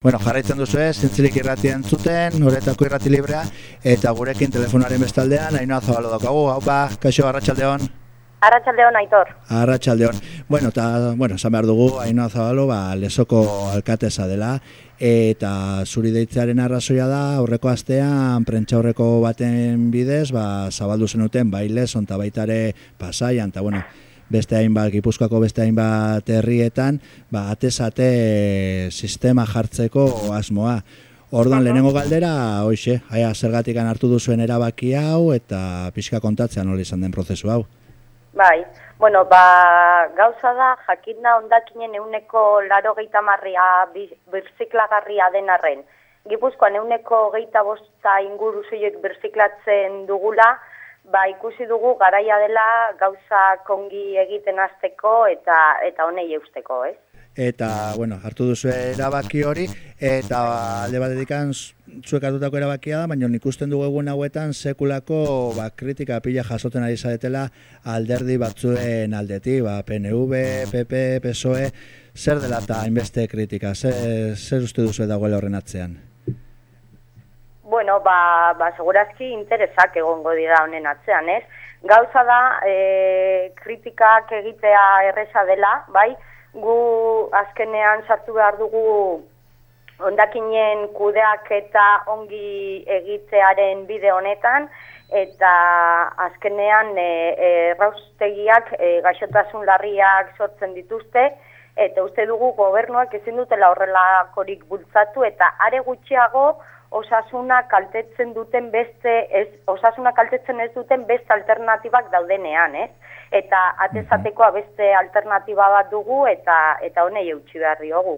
Bueno, jarraitzen duzu ez, zintzilik irratien zuten, noretako irrati librea, eta gurekin telefonaren bestaldean, hain zabalo daukagu, hau ba, kaixo, arratxaldeon. Arratxaldeon, aitor. Arratxaldeon. Bueno, eta, bueno, esan behar dugu, hain zabalo, ba, lesoko alkateza dela, eta zuri deitzearen arrazoia da, aurreko astean, prentsa aurreko baten bidez, ba, zabaldu zenuten, baile, zonta baitare pasaian, eta, bueno, beste hainbat Gipuzkoako beste hainbat herrietan, ba atesate sistema jartzeko asmoa. Orduan lehenengo galdera, hoize, aia zergatikan hartu duzuen erabaki hau eta pixka kontatzea nola izan den prozesu hau. Bai, bueno, ba, gauza da, jakitna ondakinen euneko laro geita marria birziklagarria denarren. Gipuzkoan euneko geita bosta inguru zuiek birziklatzen dugula, ba, ikusi dugu garaia dela gauza kongi egiten hasteko eta eta honei eusteko, ez? Eta, bueno, hartu duzu erabaki hori, eta alde bat dedikan zuek hartutako erabakia da, baina ikusten dugu egun hauetan sekulako ba, kritika pila jasoten ari zaretela alderdi batzuen aldeti, ba, PNV, PP, PSOE, zer dela eta hainbeste kritika, zer, zer uste duzu dagoela horren atzean? Bueno, ba, ba segurazki interesak egongo dira honen atzean, ez? Gauza da, e, kritikak egitea erresa dela, bai? Gu azkenean sartu behar dugu ondakinen kudeak eta ongi egitearen bide honetan, eta azkenean e, e, raustegiak e, gaixotasun larriak sortzen dituzte, eta uste dugu gobernuak ezin dutela horrelakorik bultzatu, eta are gutxiago, osasuna kaltetzen duten beste ez osasuna kaltetzen ez duten beste alternatibak daudenean, ez? Eta atezatekoa beste alternatiba bat dugu eta eta honei eutsi behar diogu.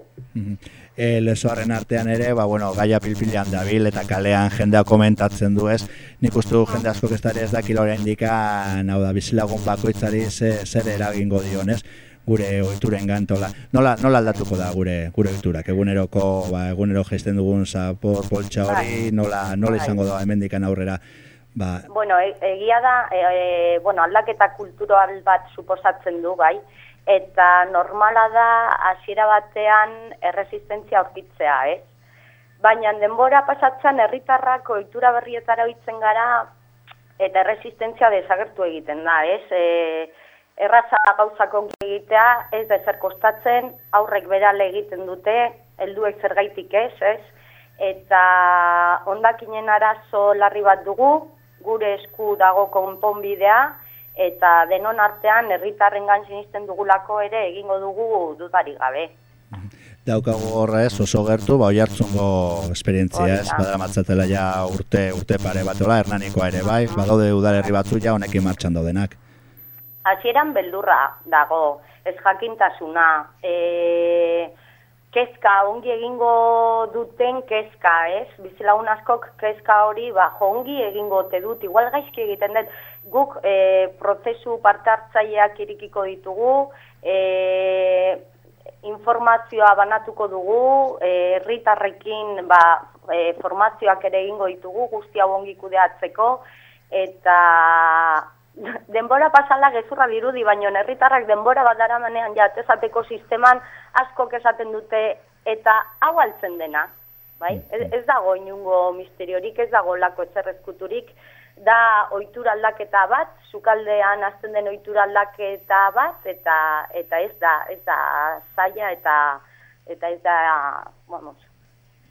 E, lesoaren artean ere, ba, bueno, gaia pilpilean dabil eta kalean jendea komentatzen du ez. Nik uste du jende asko ez dakilo indikan, hau da, bizilagun bakoitzari zer eragingo dion ez gure ohituren gantola. Nola, nola aldatuko da gure gure ohiturak? Eguneroko, ba, egunero gesten dugun zapor poltsa hori, bai. nola, nola bai. izango da hemendikan aurrera? Ba... Bueno, e, egia da, e, e, bueno, aldaketa kultural bat suposatzen du, bai, eta normala da hasiera batean erresistentzia aurkitzea, ez? Baina denbora pasatzen herritarrak ohitura berrietara ohitzen gara eta erresistentzia desagertu egiten da, ez? E, erraza gauzak egitea, ez da ezer kostatzen, aurrek berale egiten dute, helduek zergaitik ez, ez? Eta ondakinen arazo larri bat dugu, gure esku dago konponbidea, eta denon artean herritarren sinisten dugulako ere egingo dugu dudari gabe. Daukago horra ez, oso gertu, ba, oiartzungo esperientzia ez, badara matzatela ja urte, urte pare batola, hernanikoa ere bai, badaude udalerri batzu ja honekin martxan daudenak hasieran beldurra dago, ez jakintasuna, e, kezka, ongi egingo duten kezka, ez? Bizilagun askok kezka hori, ba, ongi egingo te dut, igual gaizki egiten dut, guk e, prozesu partartzaileak irikiko ditugu, e, informazioa banatuko dugu, herritarrekin ba, e, formazioak ere egingo ditugu, guzti hau ongi kudeatzeko, eta denbora pasala gezurra dirudi, baino herritarrak denbora bat dara manean jatezateko sisteman asko esaten dute eta hau altzen dena. Bai? Ez, ez dago inungo misteriorik, ez dago lako etxerrezkuturik, da ohitura aldaketa bat, sukaldean azten den ohitura aldaketa bat, eta eta ez da, ez da zaila eta eta ez da, vamos.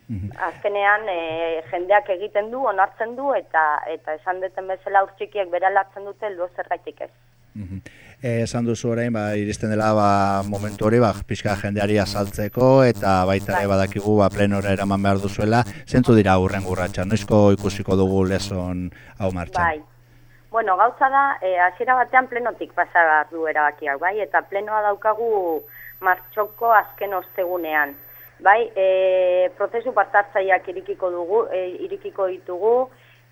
Azkenean e, jendeak egiten du, onartzen du eta eta esan duten bezala urtsikiek beralatzen dute heldu zergaitik ez. Mhm. Eh, esan duzu orain ba iristen dela ba momentu hori ba pizka jendeari azaltzeko eta baita ere bai. badakigu ba plenora eraman behar duzuela. Zentzu dira aurren gurratsa, noizko ikusiko dugu leson hau martxan? Bai. Bueno, gauza da, eh, hasiera batean plenotik pasa du erabakiak, bai, eta plenoa daukagu martxoko azken ostegunean bai, e, prozesu partartzaileak irikiko dugu, e, irikiko ditugu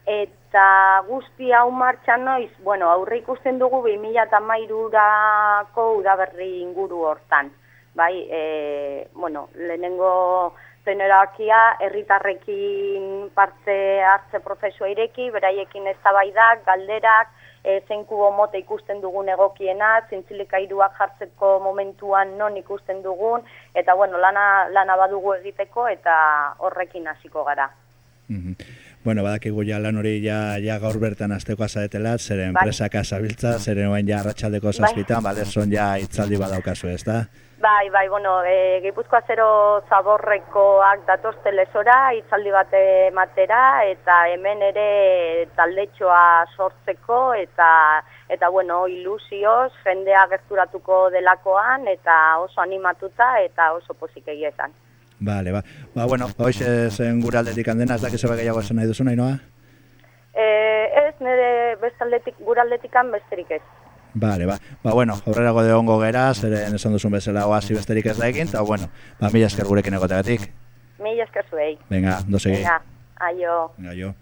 eta guzti hau martxan noiz, bueno, aurre ikusten dugu 2013ko udaberri inguru hortan. Bai, e, bueno, lehenengo tenerakia herritarrekin parte hartze prozesua ireki, beraiekin eztabaidak, galderak e, zein kubo mote ikusten dugun egokiena, zintzilikairuak jartzeko momentuan non ikusten dugun, eta bueno, lana, lana badugu egiteko eta horrekin hasiko gara. Mhm. Bueno, badakigu ja lan hori ja, ja gaur bertan azteko azaetela, zeren Bai. enpresaka zabiltza, zeren oain ja arratsaldeko zazpitan, bale, son ja itzaldi badaukazu, ez da? Bai, bai, bueno, e, Gipuzkoa zero zaborrekoak datozte lesora, itzaldi bat ematera, eta hemen ere taldetxoa sortzeko, eta, eta bueno, ilusioz, jendea gerturatuko delakoan, eta oso animatuta, eta oso pozik egia Vale, ba. Ba, bueno, hoxe zen gure aldetik handena, ez dakizu gehiago esan nahi duzu, nahi noa? E, ez, nire bestaldetik, guraldetikan besterik ez. Vale, ba. Ba, bueno, aurrerago de ongo gera, zeren esan duzun bezala oasi besterik ez da egin, eta bueno, ba, mila esker gurekin egotegatik. Mila esker zuei. Venga, dosegi. Venga, aio. Venga, jo.